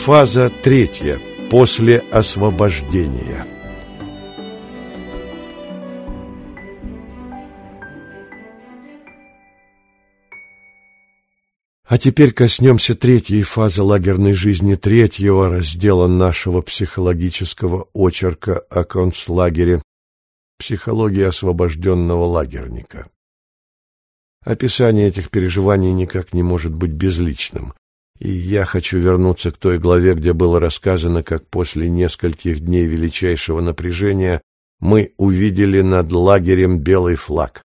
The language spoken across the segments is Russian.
Фаза третья. После освобождения. А теперь коснемся третьей фазы лагерной жизни, третьего раздела нашего психологического очерка о концлагере «Психология освобожденного лагерника». Описание этих переживаний никак не может быть безличным. И я хочу вернуться к той главе, где было рассказано, как после нескольких дней величайшего напряжения мы увидели над лагерем белый флаг.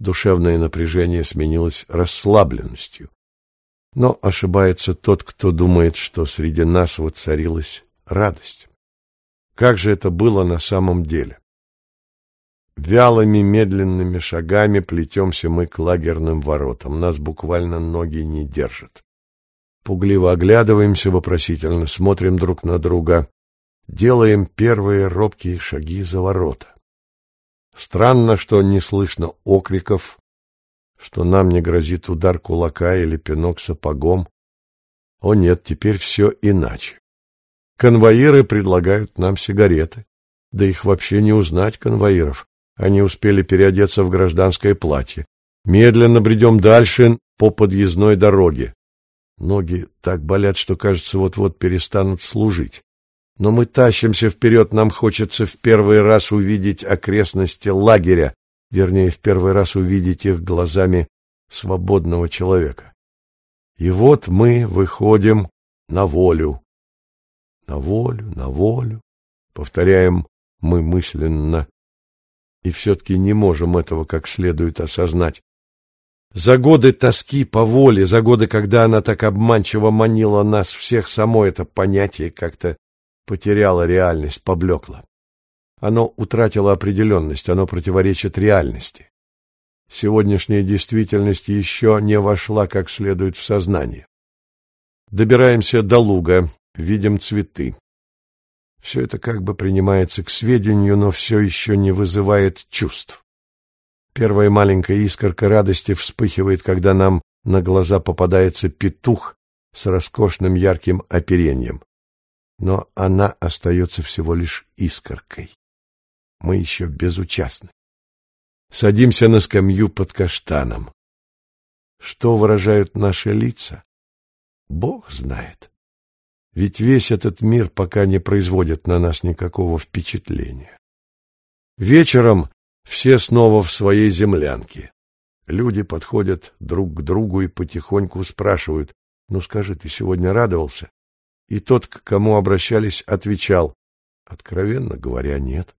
Душевное напряжение сменилось расслабленностью. Но ошибается тот, кто думает, что среди нас воцарилась радость. Как же это было на самом деле? Вялыми медленными шагами плетемся мы к лагерным воротам. Нас буквально ноги не держат. Пугливо оглядываемся вопросительно, смотрим друг на друга, делаем первые робкие шаги за ворота. Странно, что не слышно окриков, что нам не грозит удар кулака или пинок сапогом. О нет, теперь все иначе. Конвоиры предлагают нам сигареты. Да их вообще не узнать, конвоиров. Они успели переодеться в гражданское платье. Медленно бредем дальше по подъездной дороге. Ноги так болят, что, кажется, вот-вот перестанут служить. Но мы тащимся вперед, нам хочется в первый раз увидеть окрестности лагеря, вернее, в первый раз увидеть их глазами свободного человека. И вот мы выходим на волю. На волю, на волю, повторяем мы мысленно, и все-таки не можем этого как следует осознать. За годы тоски по воле, за годы, когда она так обманчиво манила нас всех, само это понятие как-то потеряло реальность, поблекло. Оно утратило определенность, оно противоречит реальности. Сегодняшняя действительность еще не вошла как следует в сознание. Добираемся до луга, видим цветы. Все это как бы принимается к сведению, но все еще не вызывает чувств. Первая маленькая искорка радости вспыхивает, когда нам на глаза попадается петух с роскошным ярким оперением. Но она остается всего лишь искоркой. Мы еще безучастны. Садимся на скамью под каштаном. Что выражают наши лица? Бог знает. Ведь весь этот мир пока не производит на нас никакого впечатления. Вечером все снова в своей землянке. Люди подходят друг к другу и потихоньку спрашивают, «Ну скажи, ты сегодня радовался?» И тот, к кому обращались, отвечал, «Откровенно говоря, нет».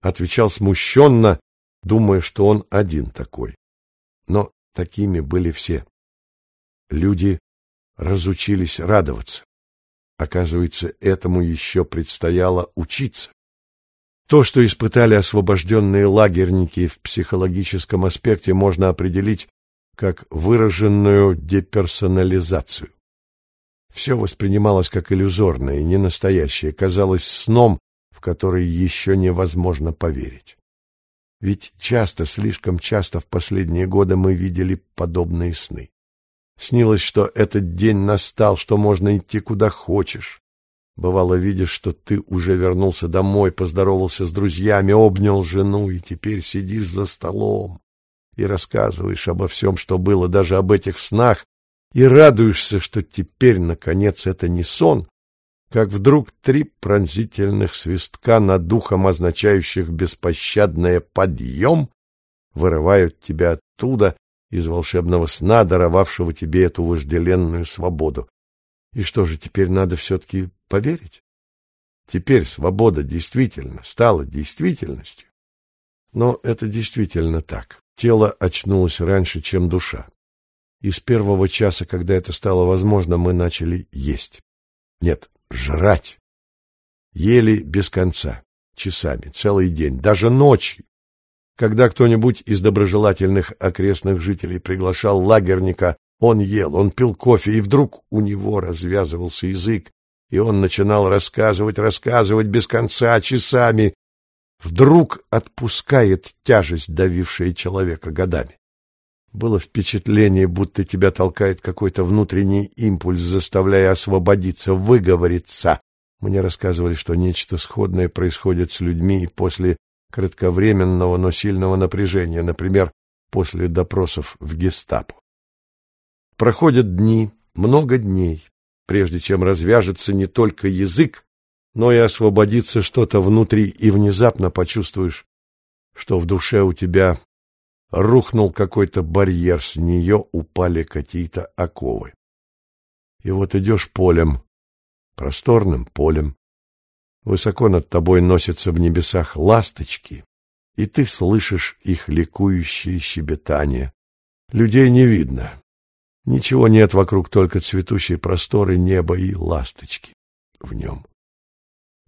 Отвечал смущенно, думая, что он один такой. Но такими были все. Люди разучились радоваться. Оказывается, этому еще предстояло учиться. То, что испытали освобожденные лагерники в психологическом аспекте, можно определить как выраженную деперсонализацию. Все воспринималось как иллюзорное и ненастоящее, казалось сном, в который еще невозможно поверить. Ведь часто, слишком часто в последние годы мы видели подобные сны. Снилось, что этот день настал, что можно идти куда хочешь, Бывало, видишь, что ты уже вернулся домой, поздоровался с друзьями, обнял жену и теперь сидишь за столом и рассказываешь обо всем, что было, даже об этих снах, и радуешься, что теперь, наконец, это не сон, как вдруг три пронзительных свистка над духом, означающих беспощадное подъем, вырывают тебя оттуда, из волшебного сна, даровавшего тебе эту вожделенную свободу. И что же, теперь надо все-таки поверить? Теперь свобода действительно стала действительностью. Но это действительно так. Тело очнулось раньше, чем душа. И с первого часа, когда это стало возможно, мы начали есть. Нет, жрать. Ели без конца, часами, целый день, даже ночью. Когда кто-нибудь из доброжелательных окрестных жителей приглашал лагерника он ел, он пил кофе, и вдруг у него развязывался язык, и он начинал рассказывать, рассказывать без конца, часами. Вдруг отпускает тяжесть, давившая человека годами. Было впечатление, будто тебя толкает какой-то внутренний импульс, заставляя освободиться, выговориться. Мне рассказывали, что нечто сходное происходит с людьми после кратковременного, но сильного напряжения, например, после допросов в гестапо. Проходят дни, много дней, прежде чем развяжется не только язык, но и освободится что-то внутри, и внезапно почувствуешь, что в душе у тебя рухнул какой-то барьер, с нее упали какие-то оковы. И вот идешь полем, просторным полем. Высоко над тобой носятся в небесах ласточки, и ты слышишь их ликующее щебетание. Людей не видно. Ничего нет вокруг, только цветущие просторы неба и ласточки в нем.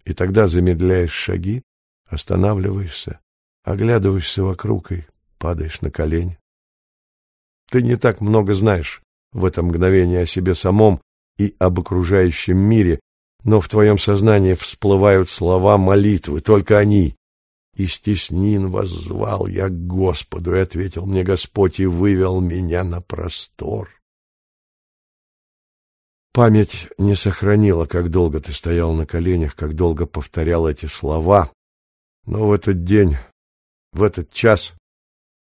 И тогда замедляешь шаги, останавливаешься, оглядываешься вокруг и падаешь на колени. Ты не так много знаешь в это мгновение о себе самом и об окружающем мире, но в твоем сознании всплывают слова молитвы, только они. «И стеснин воззвал я к Господу, и ответил мне Господь, и вывел меня на простор». Память не сохранила, как долго ты стоял на коленях, как долго повторял эти слова, но в этот день, в этот час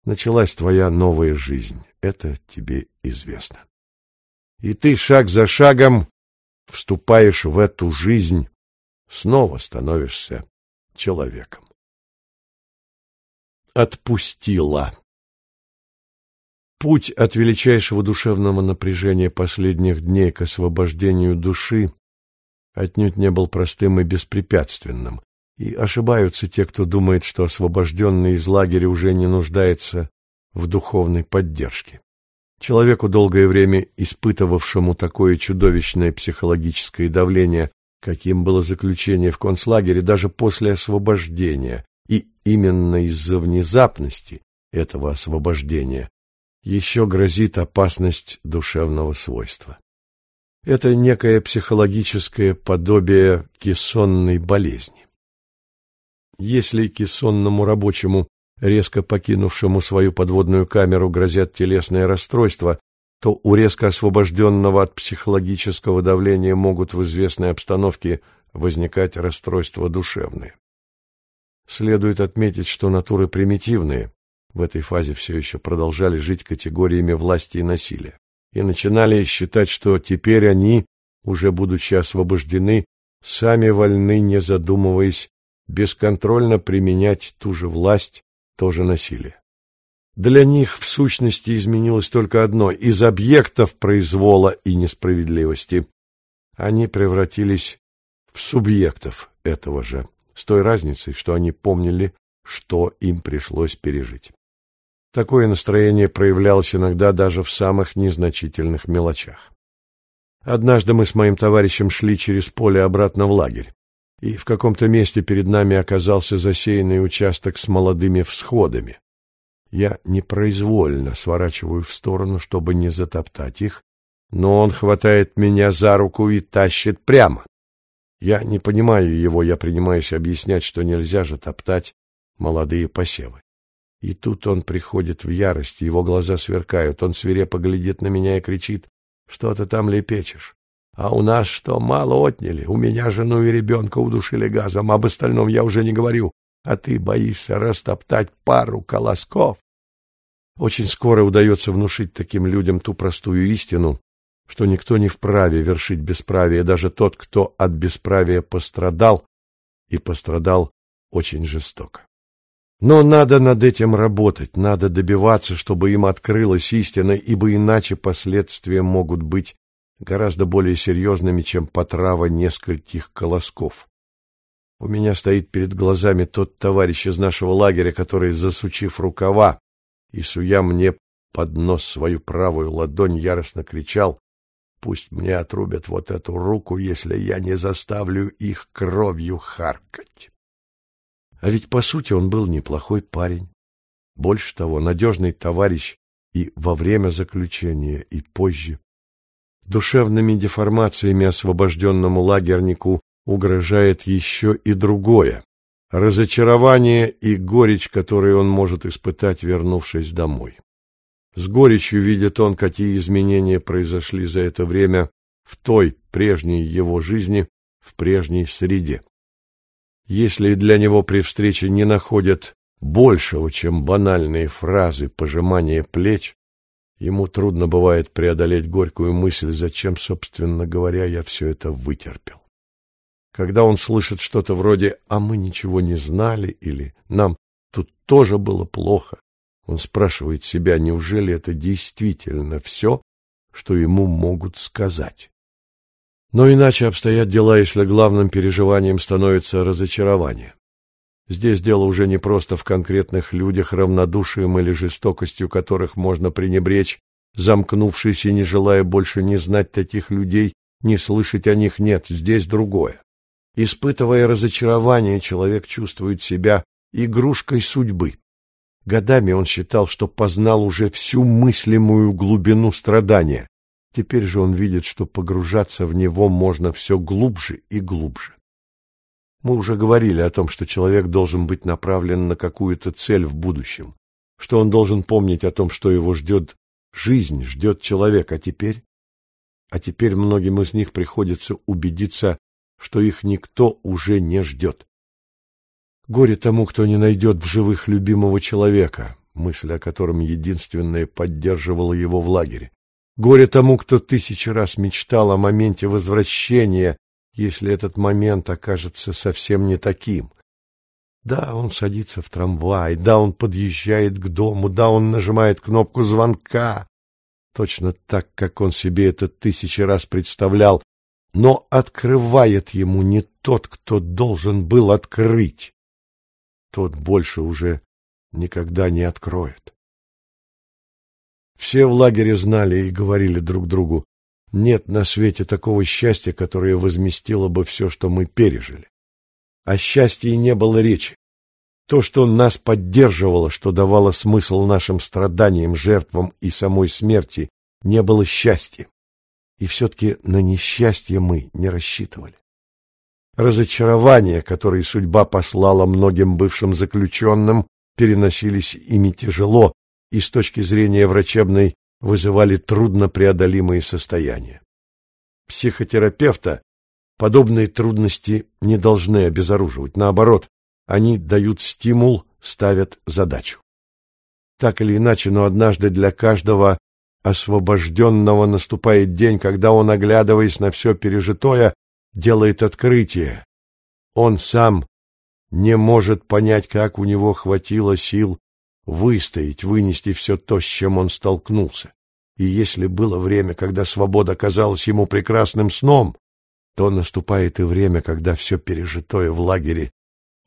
началась твоя новая жизнь. Это тебе известно и ты шаг за шагом вступаешь в эту жизнь, снова становишься человеком. Отпустила. Путь от величайшего душевного напряжения последних дней к освобождению души отнюдь не был простым и беспрепятственным, и ошибаются те, кто думает, что освобожденный из лагеря уже не нуждается в духовной поддержке. Человеку, долгое время испытывавшему такое чудовищное психологическое давление, каким было заключение в концлагере даже после освобождения, и именно из-за внезапности этого освобождения еще грозит опасность душевного свойства. Это некое психологическое подобие кессонной болезни. Если кессонному рабочему резко покинувшему свою подводную камеру грозят телесные расстройства, то у резко освобожденного от психологического давления могут в известной обстановке возникать расстройства душевные. Следует отметить, что натуры примитивные в этой фазе все еще продолжали жить категориями власти и насилия и начинали считать, что теперь они, уже будучи освобождены, сами вольны, не задумываясь, бесконтрольно применять ту же власть тоже насилие. Для них в сущности изменилось только одно – из объектов произвола и несправедливости они превратились в субъектов этого же, с той разницей, что они помнили, что им пришлось пережить. Такое настроение проявлялось иногда даже в самых незначительных мелочах. Однажды мы с моим товарищем шли через поле обратно в лагерь и в каком-то месте перед нами оказался засеянный участок с молодыми всходами. Я непроизвольно сворачиваю в сторону, чтобы не затоптать их, но он хватает меня за руку и тащит прямо. Я не понимаю его, я принимаюсь объяснять, что нельзя же топтать молодые посевы. И тут он приходит в ярость, его глаза сверкают, он свирепо глядит на меня и кричит, что ты там лепечешь. А у нас что, мало отняли? У меня жену и ребенка удушили газом, об остальном я уже не говорю. А ты боишься растоптать пару колосков? Очень скоро удается внушить таким людям ту простую истину, что никто не вправе вершить бесправие, даже тот, кто от бесправия пострадал, и пострадал очень жестоко. Но надо над этим работать, надо добиваться, чтобы им открылась истина, ибо иначе последствия могут быть гораздо более серьезными, чем потрава нескольких колосков. У меня стоит перед глазами тот товарищ из нашего лагеря, который, засучив рукава и суя мне под нос свою правую ладонь, яростно кричал, «Пусть мне отрубят вот эту руку, если я не заставлю их кровью харкать». А ведь, по сути, он был неплохой парень. Больше того, надежный товарищ и во время заключения, и позже. Душевными деформациями освобожденному лагернику угрожает еще и другое – разочарование и горечь, которые он может испытать, вернувшись домой. С горечью видит он, какие изменения произошли за это время в той прежней его жизни, в прежней среде. Если для него при встрече не находят большего, чем банальные фразы пожимания плеч, ему трудно бывает преодолеть горькую мысль, зачем, собственно говоря, я все это вытерпел. Когда он слышит что-то вроде «а мы ничего не знали» или «нам тут тоже было плохо», он спрашивает себя, неужели это действительно все, что ему могут сказать. Но иначе обстоят дела, если главным переживанием становится разочарование. Здесь дело уже не просто в конкретных людях, равнодушием или жестокостью которых можно пренебречь, замкнувшись и не желая больше не знать таких людей, не слышать о них нет, здесь другое. Испытывая разочарование, человек чувствует себя игрушкой судьбы. Годами он считал, что познал уже всю мыслимую глубину страдания. Теперь же он видит, что погружаться в него можно все глубже и глубже. Мы уже говорили о том, что человек должен быть направлен на какую-то цель в будущем, что он должен помнить о том, что его ждет жизнь, ждет человек, а теперь... А теперь многим из них приходится убедиться, что их никто уже не ждет. Горе тому, кто не найдет в живых любимого человека, мысль о котором единственная поддерживала его в лагере. Горе тому, кто тысячи раз мечтал о моменте возвращения если этот момент окажется совсем не таким. Да, он садится в трамвай, да, он подъезжает к дому, да, он нажимает кнопку звонка, точно так, как он себе это тысячи раз представлял, но открывает ему не тот, кто должен был открыть. Тот больше уже никогда не откроет. Все в лагере знали и говорили друг другу, нет на свете такого счастья, которое возместило бы все, что мы пережили. О счастье не было речи. То, что нас поддерживало, что давало смысл нашим страданиям, жертвам и самой смерти, не было счастья. И все-таки на несчастье мы не рассчитывали. Разочарования, которые судьба послала многим бывшим заключенным, переносились ими тяжело, и с точки зрения врачебной вызывали труднопреодолимые состояния. Психотерапевта подобные трудности не должны обезоруживать, наоборот, они дают стимул, ставят задачу. Так или иначе, но однажды для каждого освобожденного наступает день, когда он, оглядываясь на все пережитое, делает открытие. Он сам не может понять, как у него хватило сил выстоять, вынести все то, с чем он столкнулся. И если было время, когда свобода казалась ему прекрасным сном, то наступает и время, когда все пережитое в лагере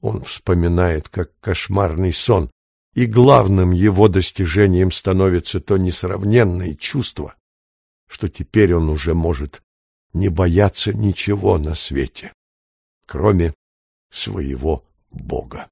он вспоминает как кошмарный сон, и главным его достижением становится то несравненное чувство, что теперь он уже может не бояться ничего на свете, кроме своего Бога.